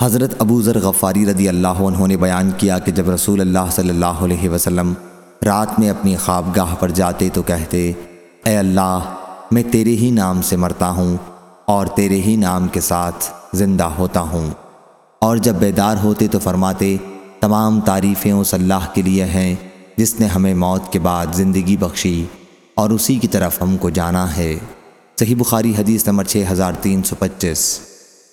حضرت ابو ذر غفاری رضی اللہ عنہ نے بیان کیا کہ جب رسول اللہ صلی اللہ علیہ وسلم رات میں اپنی خوابگاہ پر جاتے تو کہتے، اے اللہ، میں تیرے ہی نام سے مرتا ہوں اور تیرے ہی نام کے ساتھ زندہ ہوتا ہوں۔ اور جب بیدار ہوتے تو فرماتے، تمام تعریفیں اس اللہ کے لیے ہیں جس نے ہمیں موت کے بعد زندگی بخشی اور اسی کی طرف ہم کو جانا ہے۔ صحیح بخاری حدیث نمبر 6325